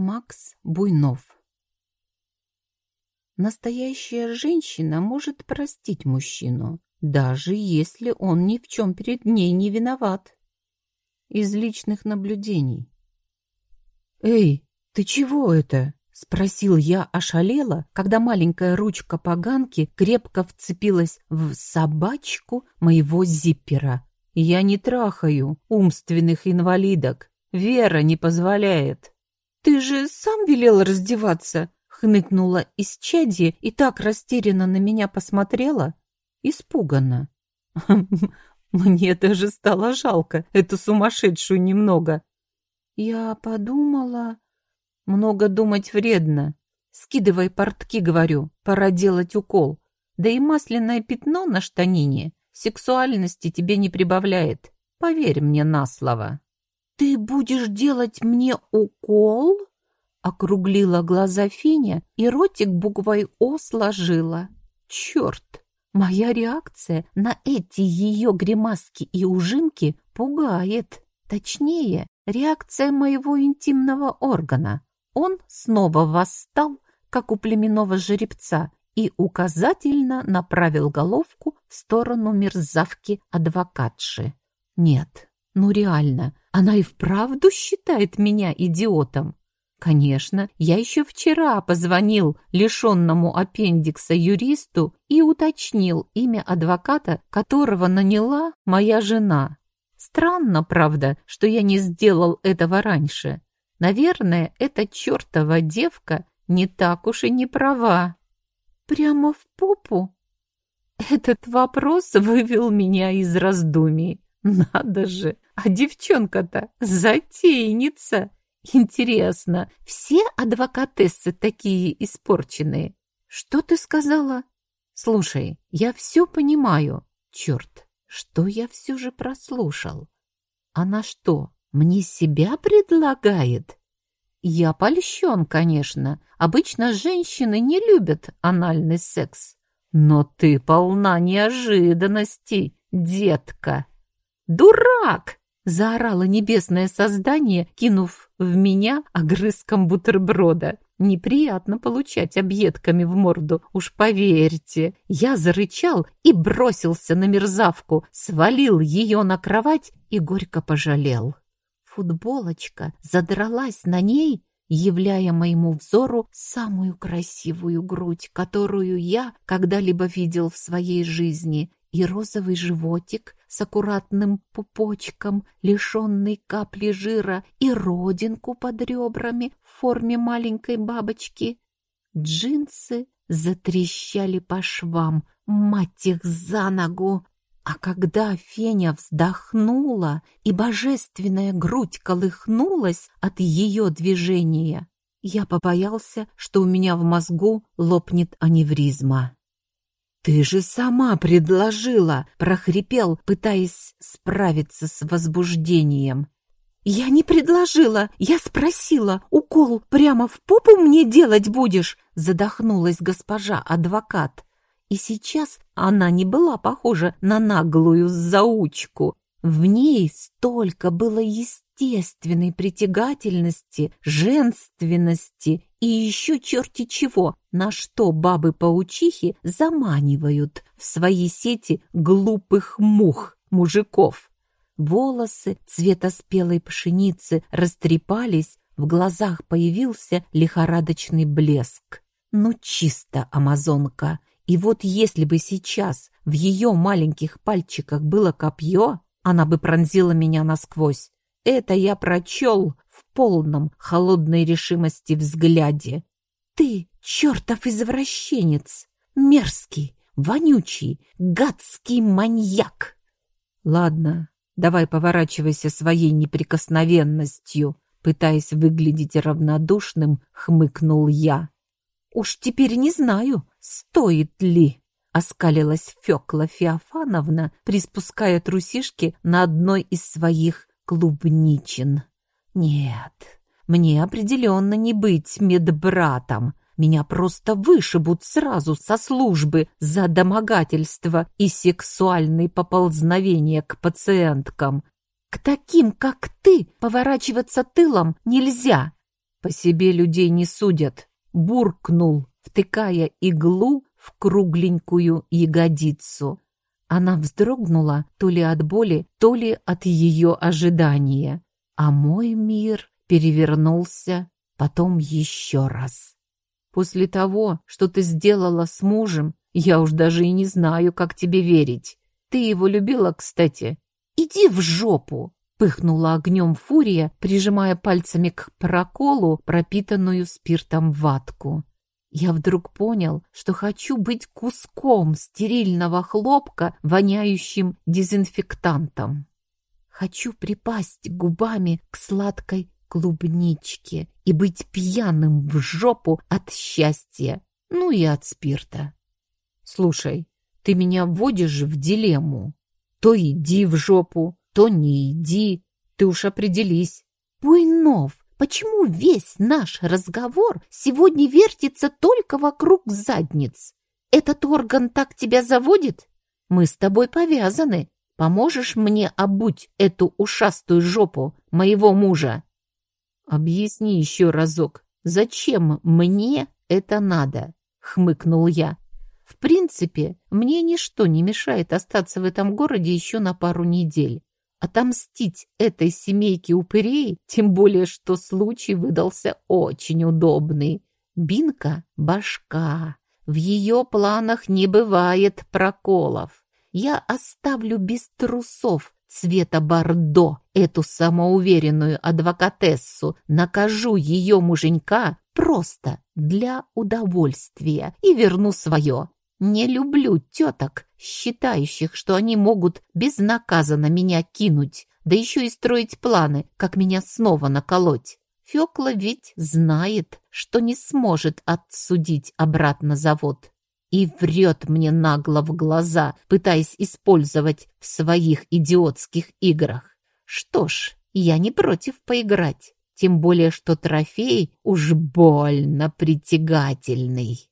Макс Буйнов Настоящая женщина может простить мужчину, даже если он ни в чем перед ней не виноват. Из личных наблюдений. «Эй, ты чего это?» — спросил я ошалела, когда маленькая ручка поганки крепко вцепилась в собачку моего зиппера. «Я не трахаю умственных инвалидок. Вера не позволяет». «Ты же сам велел раздеваться!» — хныкнула из чади и так растерянно на меня посмотрела. Испуганно. Мне даже стало жалко эту сумасшедшую немного. Я подумала... Много думать вредно. Скидывай портки, говорю, пора делать укол. Да и масляное пятно на штанине сексуальности тебе не прибавляет. Поверь мне на слово. «Ты будешь делать мне укол?» Округлила глаза Феня и ротик буквой «О» сложила. «Черт! Моя реакция на эти ее гримаски и ужимки пугает. Точнее, реакция моего интимного органа. Он снова восстал, как у племенного жеребца, и указательно направил головку в сторону мерзавки-адвокатши. Нет, ну реально, она и вправду считает меня идиотом. Конечно, я еще вчера позвонил лишенному аппендикса юристу и уточнил имя адвоката, которого наняла моя жена. Странно, правда, что я не сделал этого раньше. Наверное, эта чертова девка не так уж и не права. Прямо в попу? Этот вопрос вывел меня из раздумий. Надо же, а девчонка-то затейница. Интересно, все адвокатессы такие испорченные? Что ты сказала? Слушай, я все понимаю. Черт, что я все же прослушал? Она что, мне себя предлагает? Я польщен, конечно. Обычно женщины не любят анальный секс. Но ты полна неожиданностей, детка. «Дурак!» — заорало небесное создание, кинув в меня огрызком бутерброда. Неприятно получать объедками в морду, уж поверьте. Я зарычал и бросился на мерзавку, свалил ее на кровать и горько пожалел. Футболочка задралась на ней, являя моему взору самую красивую грудь, которую я когда-либо видел в своей жизни, и розовый животик с аккуратным пупочком, лишенный капли жира, и родинку под ребрами в форме маленькой бабочки. Джинсы затрещали по швам, мать их за ногу. А когда Феня вздохнула, и божественная грудь колыхнулась от ее движения, я побоялся, что у меня в мозгу лопнет аневризма. «Ты же сама предложила!» — прохрипел, пытаясь справиться с возбуждением. «Я не предложила, я спросила. Укол прямо в попу мне делать будешь?» — задохнулась госпожа адвокат. И сейчас она не была похожа на наглую заучку. В ней столько было естественной притягательности, женственности и еще черти чего, на что бабы-паучихи заманивают в свои сети глупых мух, мужиков. Волосы цвета спелой пшеницы растрепались, в глазах появился лихорадочный блеск. Ну, чисто амазонка. И вот если бы сейчас в ее маленьких пальчиках было копье, она бы пронзила меня насквозь. Это я прочел полном холодной решимости взгляде. Ты, чертов извращенец, мерзкий, вонючий, гадский маньяк. Ладно, давай поворачивайся своей неприкосновенностью, пытаясь выглядеть равнодушным, хмыкнул я. Уж теперь не знаю, стоит ли оскалилась Фёкла Феофановна, приспуская трусишки на одной из своих клубничин. Нет, мне определенно не быть медбратом. Меня просто вышибут сразу со службы за домогательство и сексуальные поползновения к пациенткам. К таким, как ты, поворачиваться тылом нельзя. По себе людей не судят, буркнул, втыкая иглу в кругленькую ягодицу. Она вздрогнула то ли от боли, то ли от ее ожидания. А мой мир перевернулся потом еще раз. После того, что ты сделала с мужем, я уж даже и не знаю, как тебе верить. Ты его любила, кстати. Иди в жопу!» Пыхнула огнем фурия, прижимая пальцами к проколу пропитанную спиртом ватку. Я вдруг понял, что хочу быть куском стерильного хлопка, воняющим дезинфектантом. Хочу припасть губами к сладкой клубничке и быть пьяным в жопу от счастья, ну и от спирта. Слушай, ты меня вводишь в дилемму. То иди в жопу, то не иди. Ты уж определись. Буйнов, почему весь наш разговор сегодня вертится только вокруг задниц? Этот орган так тебя заводит? Мы с тобой повязаны. Поможешь мне обуть эту ушастую жопу моего мужа? Объясни еще разок, зачем мне это надо? Хмыкнул я. В принципе, мне ничто не мешает остаться в этом городе еще на пару недель. Отомстить этой семейке упырей, тем более, что случай выдался очень удобный. Бинка — башка. В ее планах не бывает проколов. Я оставлю без трусов цвета бордо эту самоуверенную адвокатессу, накажу ее муженька просто для удовольствия и верну свое. Не люблю теток, считающих, что они могут безнаказанно меня кинуть, да еще и строить планы, как меня снова наколоть. Фёкла ведь знает, что не сможет отсудить обратно завод. И врет мне нагло в глаза, пытаясь использовать в своих идиотских играх. Что ж, я не против поиграть, тем более что трофей уж больно притягательный.